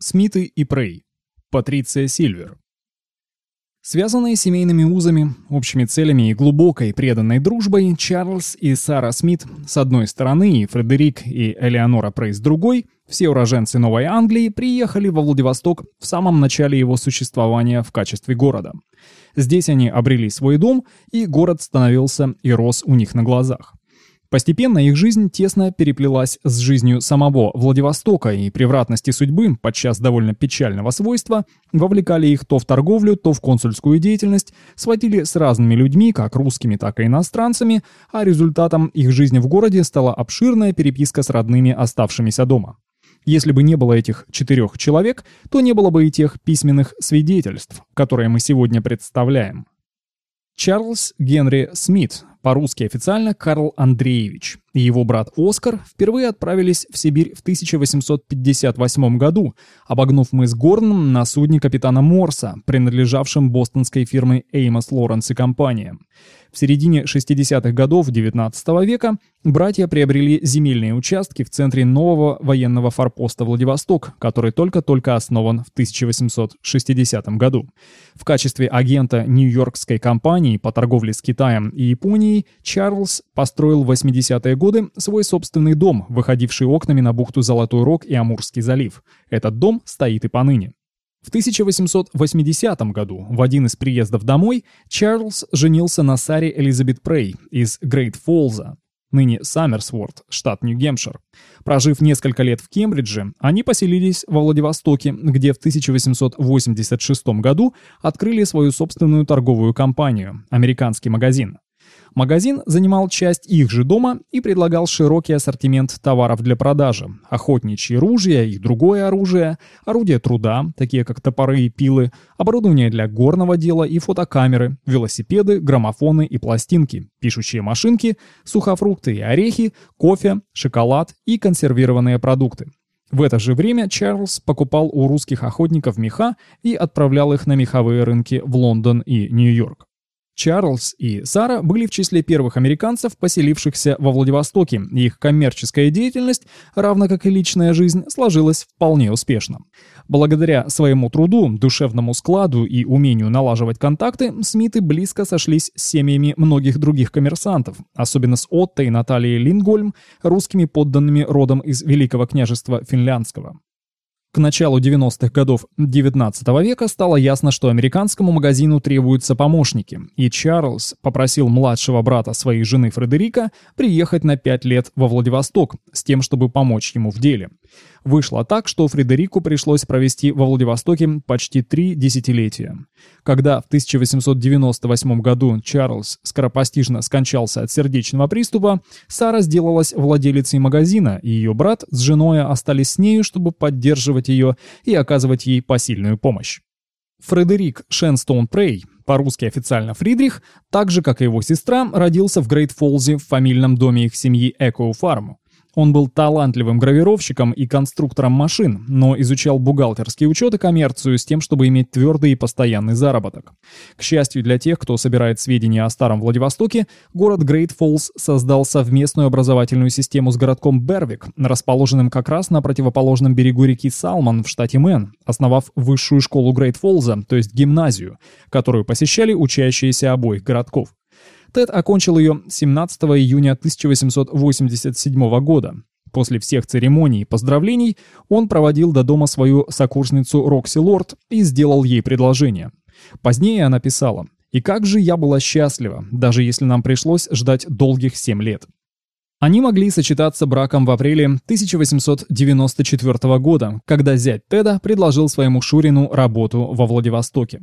Смиты и Прей. Патриция Сильвер. Связанные семейными узами, общими целями и глубокой преданной дружбой, Чарльз и Сара Смит с одной стороны и Фредерик и Элеонора Прей с другой, все уроженцы Новой Англии, приехали во Владивосток в самом начале его существования в качестве города. Здесь они обрели свой дом, и город становился и рос у них на глазах. Постепенно их жизнь тесно переплелась с жизнью самого Владивостока, и превратности судьбы, подчас довольно печального свойства, вовлекали их то в торговлю, то в консульскую деятельность, сводили с разными людьми, как русскими, так и иностранцами, а результатом их жизни в городе стала обширная переписка с родными, оставшимися дома. Если бы не было этих четырех человек, то не было бы и тех письменных свидетельств, которые мы сегодня представляем. Чарльз Генри Смит, по-русски официально Карл Андреевич, и его брат Оскар впервые отправились в Сибирь в 1858 году, обогнув мыс Горн на судне капитана Морса, принадлежавшем бостонской фирме Эймос Лоренс и компания. В середине 60-х годов XIX века братья приобрели земельные участки в центре нового военного форпоста Владивосток, который только-только основан в 1860 году. В качестве агента Нью-Йоркской компании по торговле с Китаем и Японией Чарльз построил в 80-е годы свой собственный дом, выходивший окнами на бухту Золотой Рог и Амурский залив. Этот дом стоит и поныне. В 1880 году, в один из приездов домой, Чарльз женился на Саре Элизабет Прей из Грейт Фолза, ныне Саммерсворт, штат Нью-Гемпшир. Прожив несколько лет в Кембридже, они поселились во Владивостоке, где в 1886 году открыли свою собственную торговую компанию – американский магазин. Магазин занимал часть их же дома и предлагал широкий ассортимент товаров для продажи. Охотничьи ружья и другое оружие, орудия труда, такие как топоры и пилы, оборудование для горного дела и фотокамеры, велосипеды, граммофоны и пластинки, пишущие машинки, сухофрукты и орехи, кофе, шоколад и консервированные продукты. В это же время Чарльз покупал у русских охотников меха и отправлял их на меховые рынки в Лондон и Нью-Йорк. Чарльз и Сара были в числе первых американцев, поселившихся во Владивостоке, их коммерческая деятельность, равно как и личная жизнь, сложилась вполне успешно. Благодаря своему труду, душевному складу и умению налаживать контакты, Смиты близко сошлись с семьями многих других коммерсантов, особенно с Отто и Натальей Лингольм, русскими подданными родом из Великого княжества Финляндского. К началу 90-х годов XIX века стало ясно, что американскому магазину требуются помощники, и Чарльз попросил младшего брата своей жены Фредерика приехать на 5 лет во Владивосток с тем, чтобы помочь ему в деле. Вышло так, что Фредерику пришлось провести во Владивостоке почти три десятилетия. Когда в 1898 году Чарльз скоропостижно скончался от сердечного приступа, Сара сделалась владелицей магазина, и ее брат с женой остались с нею, чтобы поддерживать ее и оказывать ей посильную помощь. Фредерик Шенстоун Прей, по-русски официально Фридрих, так же, как и его сестра, родился в Грейт-Фолзе в фамильном доме их семьи Экоу Фарм. Он был талантливым гравировщиком и конструктором машин, но изучал бухгалтерский учет и коммерцию с тем, чтобы иметь твердый и постоянный заработок. К счастью для тех, кто собирает сведения о старом Владивостоке, город Грейт Фоллс создал совместную образовательную систему с городком Бервик, расположенным как раз на противоположном берегу реки Салман в штате Мэн, основав высшую школу Грейт Фоллза, то есть гимназию, которую посещали учащиеся обоих городков. Тед окончил ее 17 июня 1887 года. После всех церемоний и поздравлений он проводил до дома свою сокурсницу Рокси Лорд и сделал ей предложение. Позднее она писала «И как же я была счастлива, даже если нам пришлось ждать долгих 7 лет». Они могли сочетаться браком в апреле 1894 года, когда зять Теда предложил своему Шурину работу во Владивостоке.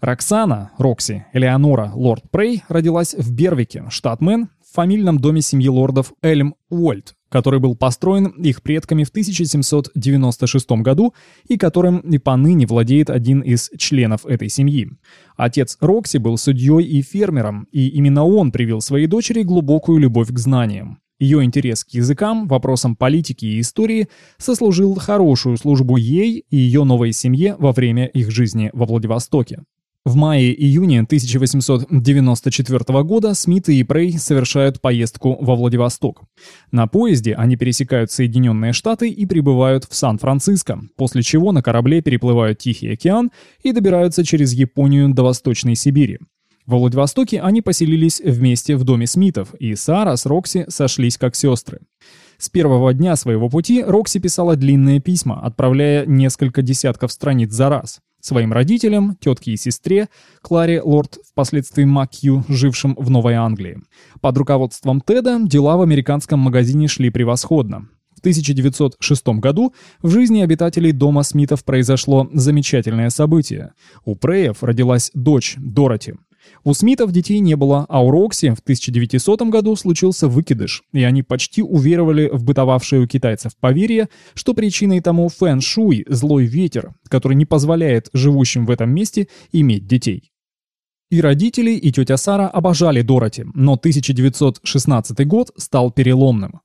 Роксана, Рокси, Элеонора, лорд Прей родилась в Бервике, штат Мэн, в фамильном доме семьи лордов Эльм Уольт, который был построен их предками в 1796 году и которым и поныне владеет один из членов этой семьи. Отец Рокси был судьей и фермером, и именно он привил своей дочери глубокую любовь к знаниям. Ее интерес к языкам, вопросам политики и истории сослужил хорошую службу ей и ее новой семье во время их жизни во Владивостоке. В мае-июне 1894 года Смит и Прей совершают поездку во Владивосток. На поезде они пересекают Соединенные Штаты и прибывают в Сан-Франциско, после чего на корабле переплывают Тихий океан и добираются через Японию до Восточной Сибири. Во Владивостоке они поселились вместе в доме Смитов, и Сара с Рокси сошлись как сестры. С первого дня своего пути Рокси писала длинные письма, отправляя несколько десятков страниц за раз своим родителям, тетке и сестре, Кларе Лорд, впоследствии Макью, жившим в Новой Англии. Под руководством Теда дела в американском магазине шли превосходно. В 1906 году в жизни обитателей дома Смитов произошло замечательное событие. У Преев родилась дочь Дороти. У Смитов детей не было, а у Рокси в 1900 году случился выкидыш, и они почти уверовали в бытовавшее у китайцев поверье, что причиной тому фэн-шуй – злой ветер, который не позволяет живущим в этом месте иметь детей. И родители, и тетя Сара обожали Дороти, но 1916 год стал переломным.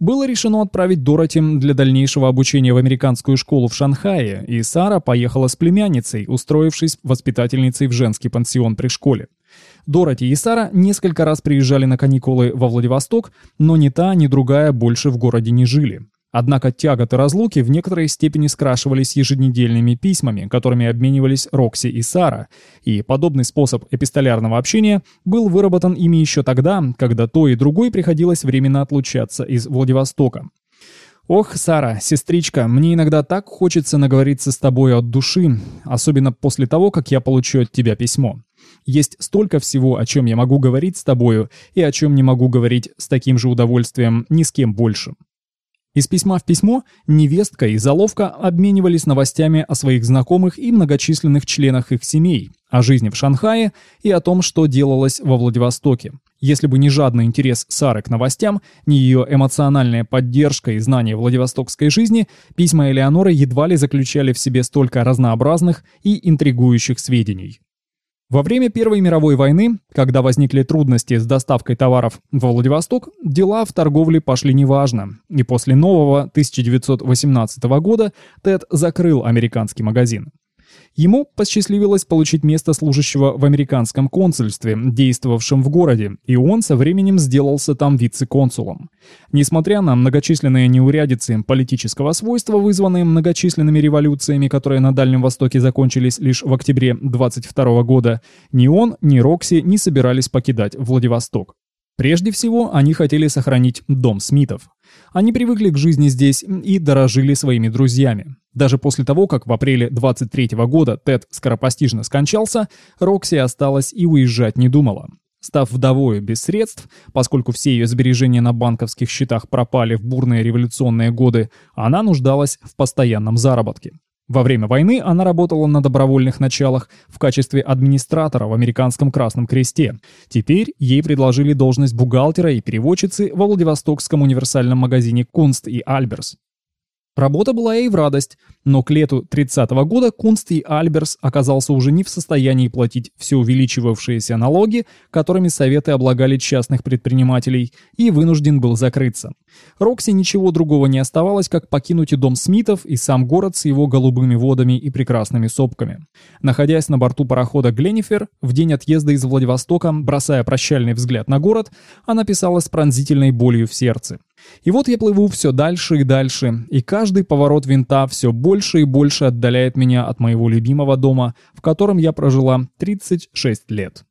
Было решено отправить Дороти для дальнейшего обучения в американскую школу в Шанхае, и Сара поехала с племянницей, устроившись воспитательницей в женский пансион при школе. Дороти и Сара несколько раз приезжали на каникулы во Владивосток, но ни та, ни другая больше в городе не жили. Однако тяготы разлуки в некоторой степени скрашивались еженедельными письмами, которыми обменивались Рокси и Сара, и подобный способ эпистолярного общения был выработан ими еще тогда, когда то и другой приходилось временно отлучаться из Владивостока. «Ох, Сара, сестричка, мне иногда так хочется наговориться с тобой от души, особенно после того, как я получу от тебя письмо. Есть столько всего, о чем я могу говорить с тобою, и о чем не могу говорить с таким же удовольствием ни с кем больше. Из письма в письмо невестка и заловка обменивались новостями о своих знакомых и многочисленных членах их семей, о жизни в Шанхае и о том, что делалось во Владивостоке. Если бы не жадный интерес Сары к новостям, ни ее эмоциональная поддержка и знание владивостокской жизни, письма Элеоноры едва ли заключали в себе столько разнообразных и интригующих сведений. Во время Первой мировой войны, когда возникли трудности с доставкой товаров во Владивосток, дела в торговле пошли неважно, и после нового 1918 года Тед закрыл американский магазин. Ему посчастливилось получить место служащего в американском консульстве, действовавшем в городе, и он со временем сделался там вице-консулом. Несмотря на многочисленные неурядицы политического свойства, вызванные многочисленными революциями, которые на Дальнем Востоке закончились лишь в октябре 22 года, ни он, ни Рокси не собирались покидать Владивосток. Прежде всего, они хотели сохранить дом Смитов. Они привыкли к жизни здесь и дорожили своими друзьями. Даже после того, как в апреле 23 -го года Тед скоропостижно скончался, Рокси осталась и уезжать не думала. Став вдовой без средств, поскольку все ее сбережения на банковских счетах пропали в бурные революционные годы, она нуждалась в постоянном заработке. Во время войны она работала на добровольных началах в качестве администратора в Американском Красном Кресте. Теперь ей предложили должность бухгалтера и переводчицы во Владивостокском универсальном магазине «Кунст» и «Альберс». Работа была ей в радость, но к лету 30 -го года Кунст и Альберс оказался уже не в состоянии платить все увеличивавшиеся налоги, которыми советы облагали частных предпринимателей, и вынужден был закрыться. Рокси ничего другого не оставалось, как покинуть и дом Смитов, и сам город с его голубыми водами и прекрасными сопками. Находясь на борту парохода Гленнифер, в день отъезда из Владивостока, бросая прощальный взгляд на город, она писала с пронзительной болью в сердце. И вот я плыву все дальше и дальше, и каждый поворот винта все больше и больше отдаляет меня от моего любимого дома, в котором я прожила 36 лет.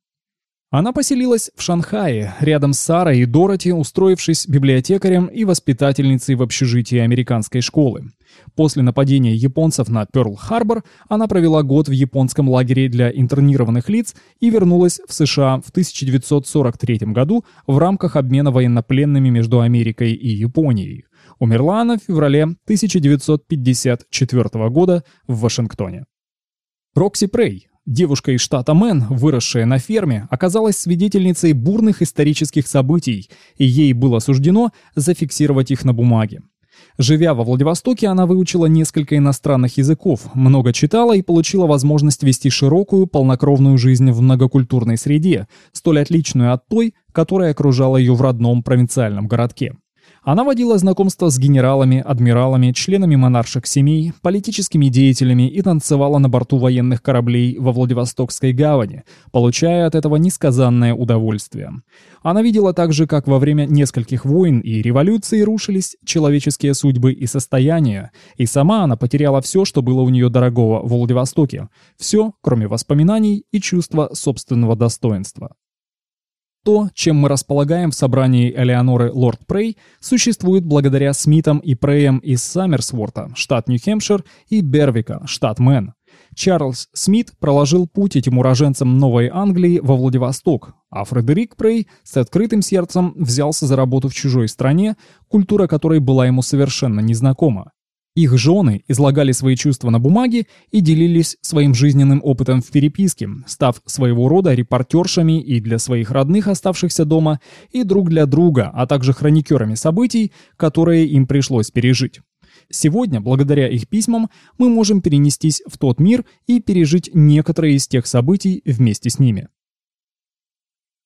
Она поселилась в Шанхае, рядом с Сарой и Дороти, устроившись библиотекарем и воспитательницей в общежитии американской школы. После нападения японцев на Пёрл-Харбор она провела год в японском лагере для интернированных лиц и вернулась в США в 1943 году в рамках обмена военнопленными между Америкой и Японией. Умерла она в феврале 1954 года в Вашингтоне. Рокси Прей, Девушка из штата Мэн, выросшая на ферме, оказалась свидетельницей бурных исторических событий, и ей было суждено зафиксировать их на бумаге. Живя во Владивостоке, она выучила несколько иностранных языков, много читала и получила возможность вести широкую, полнокровную жизнь в многокультурной среде, столь отличную от той, которая окружала ее в родном провинциальном городке. Она водила знакомства с генералами, адмиралами, членами монарших семей, политическими деятелями и танцевала на борту военных кораблей во Владивостокской гавани, получая от этого несказанное удовольствие. Она видела также, как во время нескольких войн и революций рушились человеческие судьбы и состояния, и сама она потеряла все, что было у нее дорогого в Владивостоке, все, кроме воспоминаний и чувства собственного достоинства. То, чем мы располагаем в собрании Элеоноры Лорд Прей, существует благодаря Смитам и Преям из Саммерсворта, штат Нью-Хэмпшир, и Бервика, штат Мэн. Чарльз Смит проложил путь этим уроженцам Новой Англии во Владивосток, а Фредерик Прей с открытым сердцем взялся за работу в чужой стране, культура которой была ему совершенно незнакома. Их жены излагали свои чувства на бумаге и делились своим жизненным опытом в переписке, став своего рода репортершами и для своих родных, оставшихся дома, и друг для друга, а также хроникерами событий, которые им пришлось пережить. Сегодня, благодаря их письмам, мы можем перенестись в тот мир и пережить некоторые из тех событий вместе с ними.